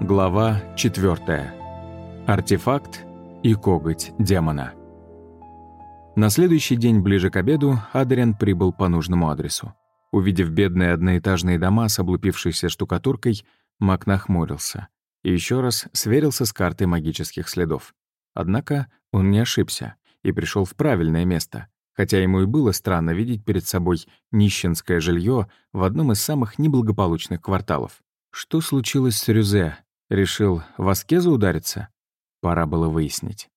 Глава 4. Артефакт и коготь демона. На следующий день ближе к обеду Адриан прибыл по нужному адресу. Увидев бедные одноэтажные дома с облупившейся штукатуркой, Мак нахмурился и еще раз сверился с картой магических следов. Однако он не ошибся и пришел в правильное место, хотя ему и было странно видеть перед собой нищенское жилье в одном из самых неблагополучных кварталов. Что случилось с Рюзе, Решил в аскезу удариться? Пора было выяснить.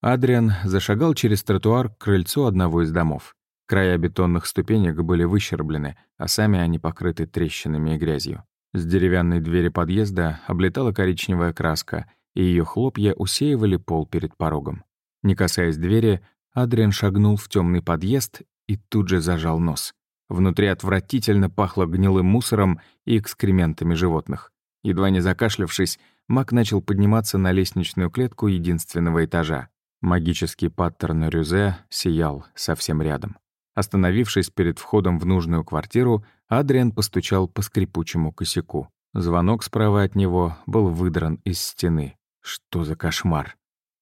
Адриан зашагал через тротуар к крыльцу одного из домов. Края бетонных ступенек были выщерблены, а сами они покрыты трещинами и грязью. С деревянной двери подъезда облетала коричневая краска, и ее хлопья усеивали пол перед порогом. Не касаясь двери, Адриан шагнул в темный подъезд и тут же зажал нос. Внутри отвратительно пахло гнилым мусором и экскрементами животных. Едва не закашлявшись, маг начал подниматься на лестничную клетку единственного этажа. Магический паттерн Рюзе сиял совсем рядом. Остановившись перед входом в нужную квартиру, Адриан постучал по скрипучему косяку. Звонок справа от него был выдран из стены. Что за кошмар?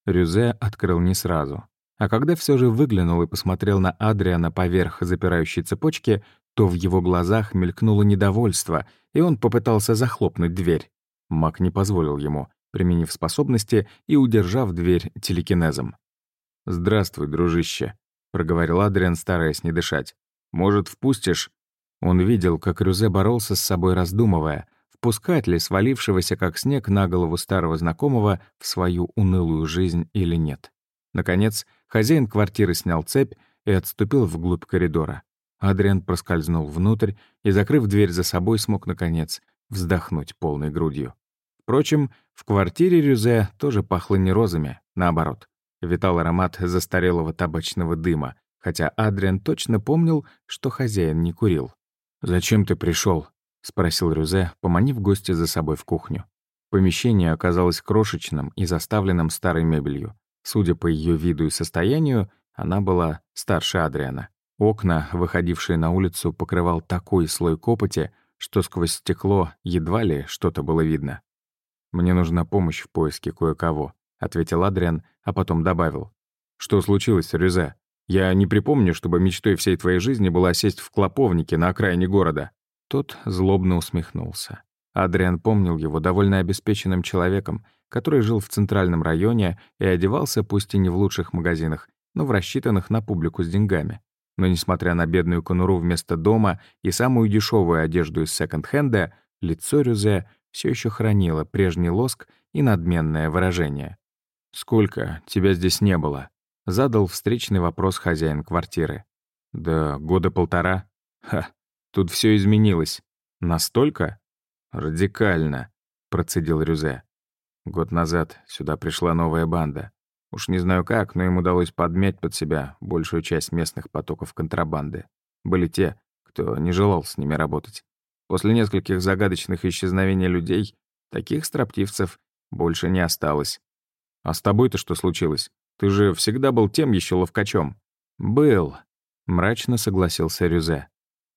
Рюзе открыл не сразу. А когда все же выглянул и посмотрел на Адриана поверх запирающей цепочки, то в его глазах мелькнуло недовольство, и он попытался захлопнуть дверь. Маг не позволил ему, применив способности и удержав дверь телекинезом. «Здравствуй, дружище», — проговорил Адриан, стараясь не дышать. «Может, впустишь?» Он видел, как Рюзе боролся с собой, раздумывая, впускать ли свалившегося как снег на голову старого знакомого в свою унылую жизнь или нет. Наконец, хозяин квартиры снял цепь и отступил вглубь коридора. Адриан проскользнул внутрь и, закрыв дверь за собой, смог, наконец, вздохнуть полной грудью. Впрочем, в квартире Рюзе тоже пахло не розами, наоборот. Витал аромат застарелого табачного дыма, хотя Адриан точно помнил, что хозяин не курил. «Зачем ты пришел? спросил Рюзе, поманив гостя за собой в кухню. Помещение оказалось крошечным и заставленным старой мебелью. Судя по ее виду и состоянию, она была старше Адриана. Окна, выходившие на улицу, покрывал такой слой копоти, что сквозь стекло едва ли что-то было видно. «Мне нужна помощь в поиске кое-кого», — ответил Адриан, а потом добавил. «Что случилось, Рюзе? Я не припомню, чтобы мечтой всей твоей жизни была сесть в клоповнике на окраине города». Тот злобно усмехнулся. Адриан помнил его довольно обеспеченным человеком, который жил в центральном районе и одевался пусть и не в лучших магазинах, но в рассчитанных на публику с деньгами. Но несмотря на бедную конуру вместо дома и самую дешевую одежду из секонд-хенда, лицо Рюзе все еще хранило прежний лоск и надменное выражение. «Сколько тебя здесь не было?» — задал встречный вопрос хозяин квартиры. «Да года полтора. Ха, тут все изменилось. Настолько? Радикально», — процедил Рюзе. Год назад сюда пришла новая банда. Уж не знаю как, но им удалось подмять под себя большую часть местных потоков контрабанды. Были те, кто не желал с ними работать. После нескольких загадочных исчезновений людей, таких строптивцев больше не осталось. А с тобой-то что случилось? Ты же всегда был тем еще ловкачом. Был, мрачно согласился Рюзе.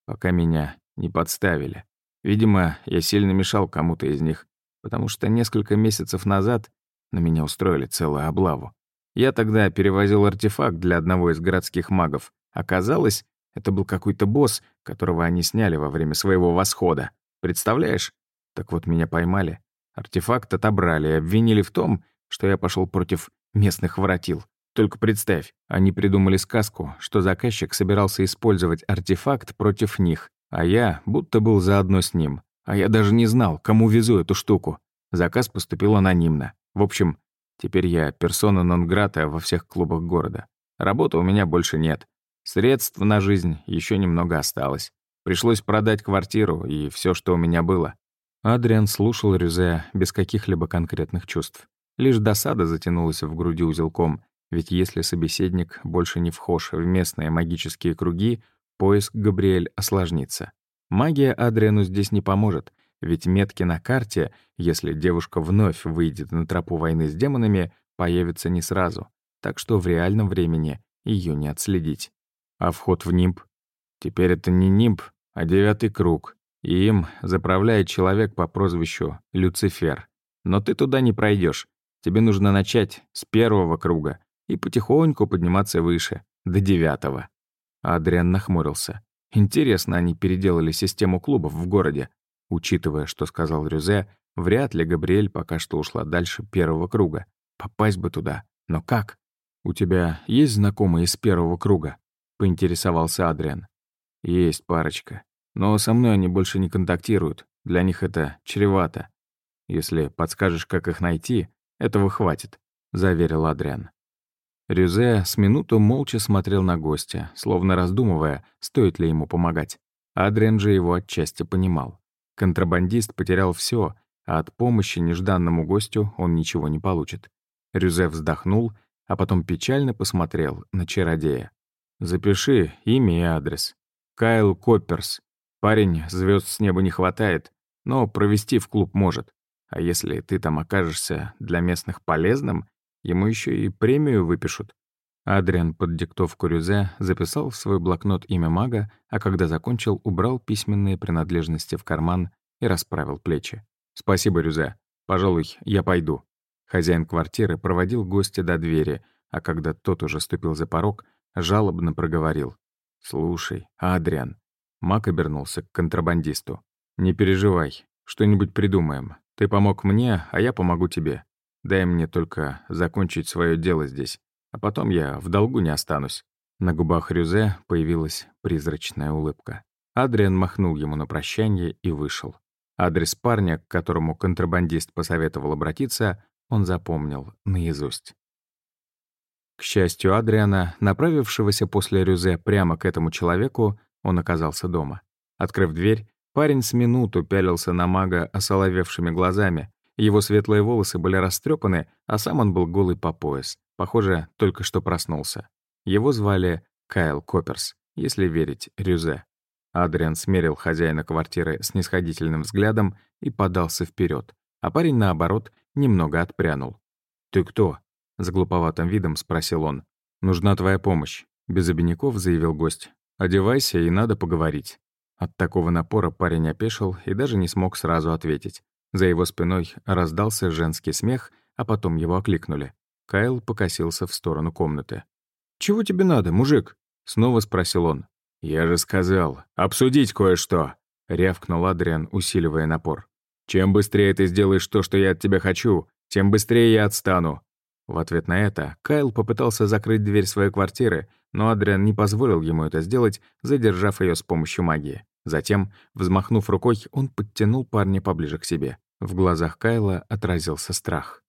Пока меня не подставили. Видимо, я сильно мешал кому-то из них, потому что несколько месяцев назад на меня устроили целую облаву. Я тогда перевозил артефакт для одного из городских магов. Оказалось, это был какой-то босс, которого они сняли во время своего восхода. Представляешь? Так вот, меня поймали. Артефакт отобрали и обвинили в том, что я пошел против местных воротил. Только представь, они придумали сказку, что заказчик собирался использовать артефакт против них, а я будто был заодно с ним. А я даже не знал, кому везу эту штуку. Заказ поступил анонимно. В общем, Теперь я персона нон-грата во всех клубах города. Работы у меня больше нет. Средств на жизнь еще немного осталось. Пришлось продать квартиру и все, что у меня было. Адриан слушал Рюзе без каких-либо конкретных чувств. Лишь досада затянулась в груди узелком, ведь если собеседник больше не вхож в местные магические круги, поиск Габриэль осложнится. Магия Адриану здесь не поможет, ведь метки на карте, если девушка вновь выйдет на тропу войны с демонами, появятся не сразу, так что в реальном времени ее не отследить. А вход в нимб? Теперь это не нимб, а девятый круг, и им заправляет человек по прозвищу Люцифер. Но ты туда не пройдешь. Тебе нужно начать с первого круга и потихоньку подниматься выше, до девятого». Адриан нахмурился. Интересно, они переделали систему клубов в городе. Учитывая, что сказал Рюзе, вряд ли Габриэль пока что ушла дальше первого круга. Попасть бы туда. Но как? «У тебя есть знакомые из первого круга?» — поинтересовался Адриан. «Есть парочка. Но со мной они больше не контактируют. Для них это чревато. Если подскажешь, как их найти, этого хватит», — заверил Адриан. Рюзе с минуту молча смотрел на гостя, словно раздумывая, стоит ли ему помогать. Адриан же его отчасти понимал. Контрабандист потерял все, а от помощи нежданному гостю он ничего не получит. Рюзе вздохнул, а потом печально посмотрел на чародея. «Запиши имя и адрес. Кайл Копперс. Парень звезд с неба не хватает, но провести в клуб может. А если ты там окажешься для местных полезным, Ему еще и премию выпишут. Адриан под диктовку Рюзе записал в свой блокнот имя мага, а когда закончил, убрал письменные принадлежности в карман и расправил плечи. «Спасибо, Рюзе. Пожалуй, я пойду». Хозяин квартиры проводил гостя до двери, а когда тот уже ступил за порог, жалобно проговорил. «Слушай, Адриан». Маг обернулся к контрабандисту. «Не переживай, что-нибудь придумаем. Ты помог мне, а я помогу тебе. Дай мне только закончить свое дело здесь, а потом я в долгу не останусь». На губах Рюзе появилась призрачная улыбка. Адриан махнул ему на прощание и вышел. Адрес парня, к которому контрабандист посоветовал обратиться, он запомнил наизусть. К счастью Адриана, направившегося после Рюзе прямо к этому человеку, он оказался дома. Открыв дверь, парень с минуту пялился на мага осоловевшими глазами, его светлые волосы были растрепаны, а сам он был голый по пояс. Похоже, только что проснулся. Его звали Кайл Копперс, если верить Рюзе. Адриан смерил хозяина квартиры с нисходительным взглядом и подался вперед, а парень, наоборот, немного отпрянул. «Ты кто?» — с глуповатым видом спросил он. «Нужна твоя помощь», — без обиняков заявил гость. «Одевайся, и надо поговорить». От такого напора парень опешил и даже не смог сразу ответить. За его спиной раздался женский смех, а потом его окликнули. Кайл покосился в сторону комнаты. «Чего тебе надо, мужик?» — снова спросил он. «Я же сказал, обсудить кое-что», — рявкнул Адриан, усиливая напор. «Чем быстрее ты сделаешь то, что я от тебя хочу, тем быстрее я отстану». В ответ на это Кайл попытался закрыть дверь своей квартиры, но Адриан не позволил ему это сделать, задержав ее с помощью магии. Затем, взмахнув рукой, он подтянул парня поближе к себе. В глазах Кайла отразился страх.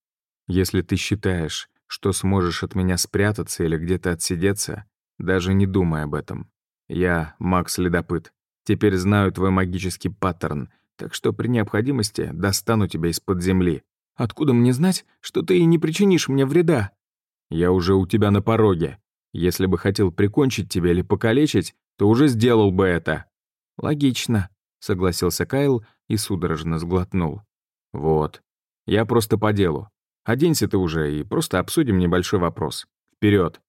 «Если ты считаешь, что сможешь от меня спрятаться или где-то отсидеться, даже не думай об этом. Я маг-следопыт. Теперь знаю твой магический паттерн, так что при необходимости достану тебя из-под земли. Откуда мне знать, что ты и не причинишь мне вреда? Я уже у тебя на пороге. Если бы хотел прикончить тебя или покалечить, то уже сделал бы это. «Логично», — согласился Кайл и судорожно сглотнул. «Вот. Я просто по делу. Оденься ты уже и просто обсудим небольшой вопрос. Вперед.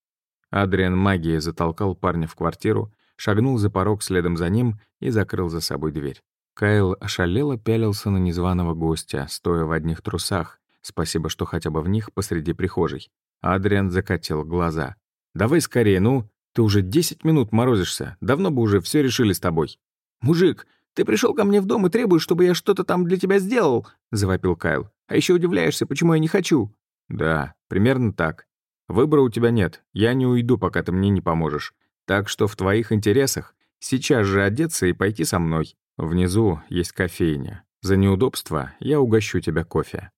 Адриан магией затолкал парня в квартиру, шагнул за порог следом за ним и закрыл за собой дверь. Кайл ошалело пялился на незваного гостя, стоя в одних трусах. Спасибо, что хотя бы в них посреди прихожей. Адриан закатил глаза. «Давай скорее, ну! Ты уже десять минут морозишься. Давно бы уже все решили с тобой». «Мужик, ты пришел ко мне в дом и требуешь, чтобы я что-то там для тебя сделал?» — завопил Кайл. «А еще удивляешься, почему я не хочу». «Да, примерно так. Выбора у тебя нет. Я не уйду, пока ты мне не поможешь. Так что в твоих интересах сейчас же одеться и пойти со мной. Внизу есть кофейня. За неудобство я угощу тебя кофе».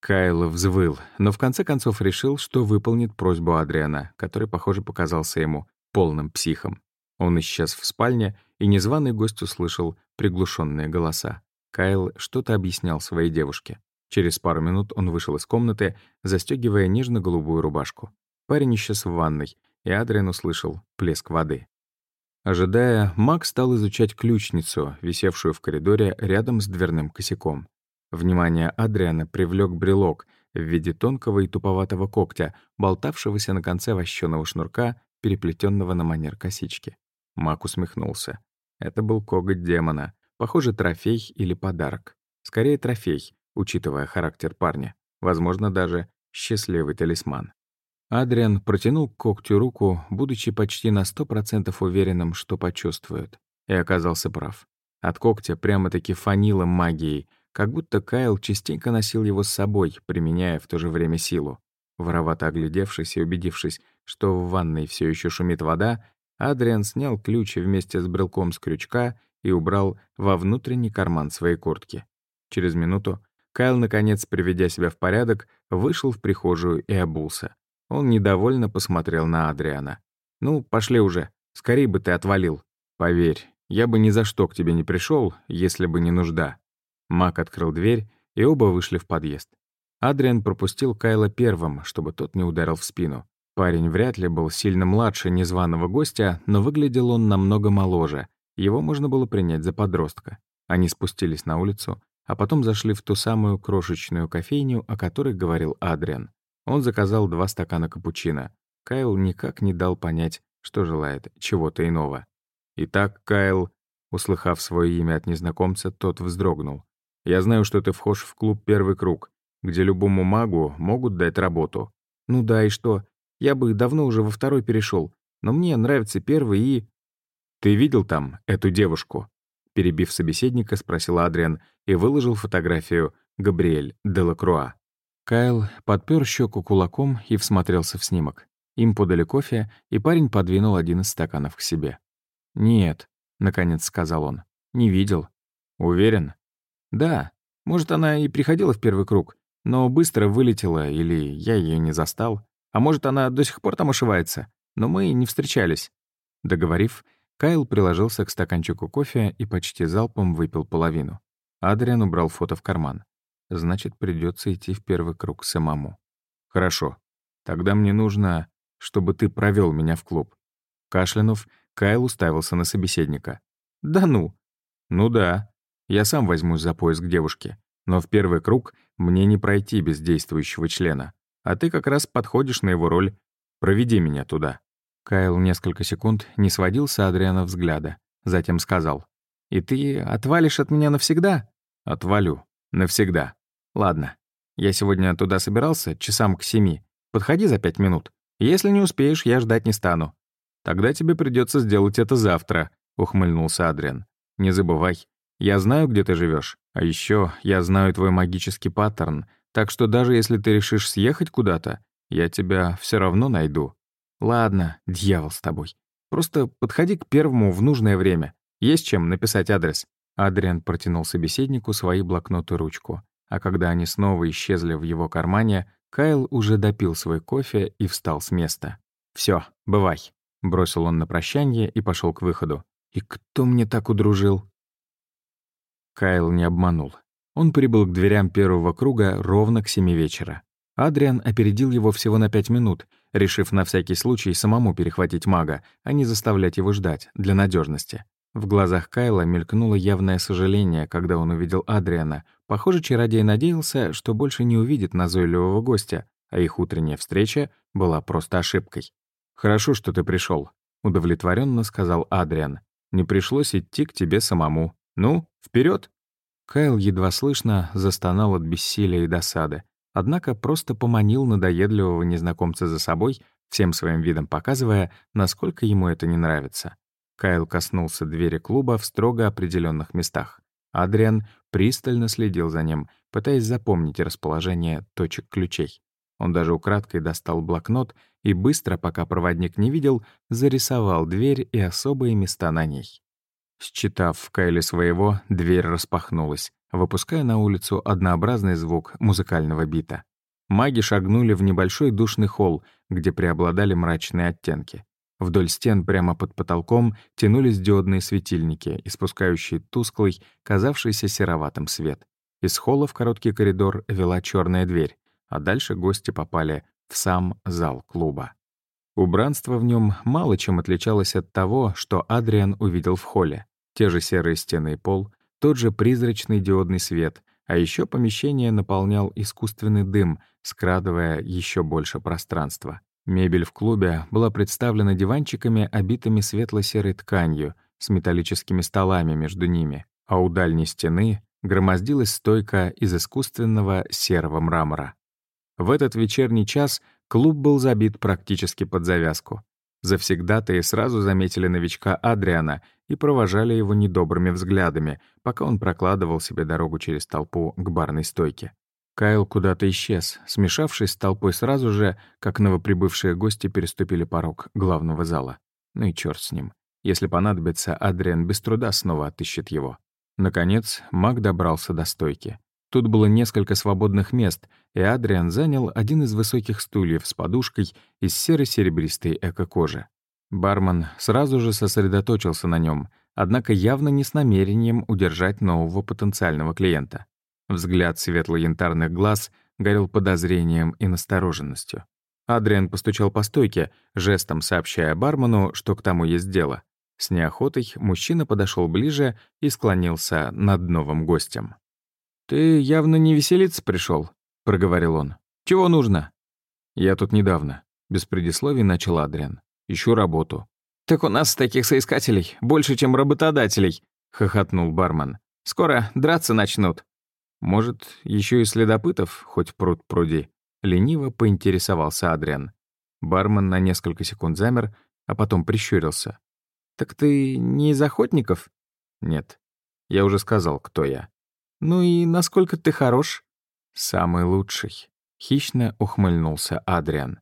Кайл взвыл, но в конце концов решил, что выполнит просьбу Адриана, который, похоже, показался ему полным психом. Он исчез в спальне, и незваный гость услышал приглушенные голоса. Кайл что-то объяснял своей девушке. Через пару минут он вышел из комнаты, застегивая нежно-голубую рубашку. Парень исчез в ванной, и Адриан услышал плеск воды. Ожидая, Мак стал изучать ключницу, висевшую в коридоре рядом с дверным косяком. Внимание Адриана привлек брелок в виде тонкого и туповатого когтя, болтавшегося на конце вощеного шнурка, переплетенного на манер косички. Мак усмехнулся. Это был коготь демона. Похоже, трофей или подарок. Скорее, трофей. учитывая характер парня. Возможно, даже счастливый талисман. Адриан протянул к когтю руку, будучи почти на сто процентов уверенным, что почувствует. И оказался прав. От когтя прямо-таки фанило магией, как будто Кайл частенько носил его с собой, применяя в то же время силу. Воровато оглядевшись и убедившись, что в ванной все еще шумит вода, Адриан снял ключ вместе с брелком с крючка и убрал во внутренний карман своей куртки. Через минуту Кайл, наконец, приведя себя в порядок, вышел в прихожую и обулся. Он недовольно посмотрел на Адриана. «Ну, пошли уже. Скорей бы ты отвалил. Поверь, я бы ни за что к тебе не пришел, если бы не нужда». Мак открыл дверь, и оба вышли в подъезд. Адриан пропустил Кайла первым, чтобы тот не ударил в спину. Парень вряд ли был сильно младше незваного гостя, но выглядел он намного моложе. Его можно было принять за подростка. Они спустились на улицу, а потом зашли в ту самую крошечную кофейню, о которой говорил Адриан. Он заказал два стакана капучино. Кайл никак не дал понять, что желает чего-то иного. «Итак, Кайл», услыхав свое имя от незнакомца, тот вздрогнул. «Я знаю, что ты вхож в клуб «Первый круг», где любому магу могут дать работу». «Ну да, и что? Я бы давно уже во второй перешел, но мне нравится первый и...» «Ты видел там эту девушку?» Перебив собеседника, спросил Адриан и выложил фотографию Габриэль Делакруа. Кайл подпер щеку кулаком и всмотрелся в снимок. Им подали кофе, и парень подвинул один из стаканов к себе. «Нет», — наконец сказал он, — «не видел». «Уверен?» «Да. Может, она и приходила в первый круг, но быстро вылетела, или я ее не застал. А может, она до сих пор там ошивается, но мы не встречались». Договорив, Кайл приложился к стаканчику кофе и почти залпом выпил половину. Адриан убрал фото в карман. Значит, придется идти в первый круг самому. Хорошо. Тогда мне нужно, чтобы ты провел меня в клуб. Кашлянув, Кайл уставился на собеседника. Да ну? Ну да. Я сам возьмусь за поиск девушки. Но в первый круг мне не пройти без действующего члена. А ты как раз подходишь на его роль. Проведи меня туда. Кайл несколько секунд не сводил с Адриана взгляда. Затем сказал. «И ты отвалишь от меня навсегда?» «Отвалю. Навсегда. Ладно. Я сегодня туда собирался, часам к семи. Подходи за пять минут. Если не успеешь, я ждать не стану. Тогда тебе придется сделать это завтра, ухмыльнулся Адриан. Не забывай, я знаю, где ты живешь, а еще я знаю твой магический паттерн, так что даже если ты решишь съехать куда-то, я тебя все равно найду. Ладно, дьявол с тобой. Просто подходи к первому в нужное время. Есть чем написать адрес. Адриан протянул собеседнику свои блокноты и ручку. А когда они снова исчезли в его кармане, Кайл уже допил свой кофе и встал с места. Все, бывай», — бросил он на прощание и пошел к выходу. «И кто мне так удружил?» Кайл не обманул. Он прибыл к дверям первого круга ровно к семи вечера. Адриан опередил его всего на пять минут, решив на всякий случай самому перехватить мага, а не заставлять его ждать, для надежности. В глазах Кайла мелькнуло явное сожаление, когда он увидел Адриана. Похоже, Чародей надеялся, что больше не увидит назойливого гостя, а их утренняя встреча была просто ошибкой. «Хорошо, что ты пришел, удовлетворенно сказал Адриан. «Не пришлось идти к тебе самому. Ну, вперед! Кайл едва слышно застонал от бессилия и досады, однако просто поманил надоедливого незнакомца за собой, всем своим видом показывая, насколько ему это не нравится. Кайл коснулся двери клуба в строго определенных местах. Адриан пристально следил за ним, пытаясь запомнить расположение точек ключей. Он даже украдкой достал блокнот и быстро, пока проводник не видел, зарисовал дверь и особые места на ней. Считав в Кайле своего, дверь распахнулась, выпуская на улицу однообразный звук музыкального бита. Маги шагнули в небольшой душный холл, где преобладали мрачные оттенки. Вдоль стен прямо под потолком тянулись диодные светильники, испускающие тусклый, казавшийся сероватым свет. Из холла в короткий коридор вела черная дверь, а дальше гости попали в сам зал клуба. Убранство в нем мало чем отличалось от того, что Адриан увидел в холле. Те же серые стены и пол, тот же призрачный диодный свет, а еще помещение наполнял искусственный дым, скрадывая еще больше пространства. Мебель в клубе была представлена диванчиками, обитыми светло-серой тканью, с металлическими столами между ними, а у дальней стены громоздилась стойка из искусственного серого мрамора. В этот вечерний час клуб был забит практически под завязку. Завсегдатые сразу заметили новичка Адриана и провожали его недобрыми взглядами, пока он прокладывал себе дорогу через толпу к барной стойке. Кайл куда-то исчез, смешавшись с толпой сразу же, как новоприбывшие гости переступили порог главного зала. Ну и черт с ним. Если понадобится, Адриан без труда снова отыщет его. Наконец, маг добрался до стойки. Тут было несколько свободных мест, и Адриан занял один из высоких стульев с подушкой из серо-серебристой эко-кожи. Бармен сразу же сосредоточился на нем, однако явно не с намерением удержать нового потенциального клиента. Взгляд светло-янтарных глаз горел подозрением и настороженностью. Адриан постучал по стойке, жестом сообщая бармену, что к тому есть дело. С неохотой мужчина подошел ближе и склонился над новым гостем. «Ты явно не веселиться пришел, проговорил он. «Чего нужно?» «Я тут недавно», — без предисловий начал Адриан. «Ищу работу». «Так у нас таких соискателей больше, чем работодателей», — хохотнул бармен. «Скоро драться начнут». «Может, еще и следопытов хоть пруд пруди?» — лениво поинтересовался Адриан. Бармен на несколько секунд замер, а потом прищурился. «Так ты не из охотников?» «Нет. Я уже сказал, кто я». «Ну и насколько ты хорош?» «Самый лучший», — хищно ухмыльнулся Адриан.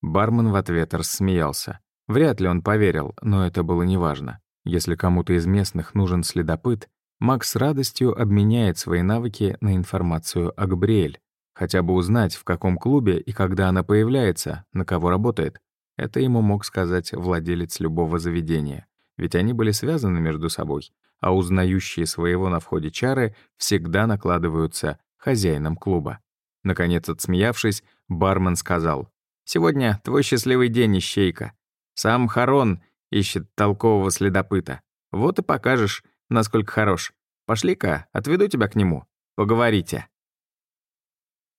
Бармен в ответ рассмеялся. Вряд ли он поверил, но это было неважно. Если кому-то из местных нужен следопыт, Макс с радостью обменяет свои навыки на информацию о Габриэль. Хотя бы узнать, в каком клубе и когда она появляется, на кого работает. Это ему мог сказать владелец любого заведения. Ведь они были связаны между собой, а узнающие своего на входе чары всегда накладываются хозяином клуба. Наконец, отсмеявшись, бармен сказал, «Сегодня твой счастливый день, ищейка. Сам Харон ищет толкового следопыта. Вот и покажешь, насколько хорош. Пошли-ка, отведу тебя к нему. Поговорите».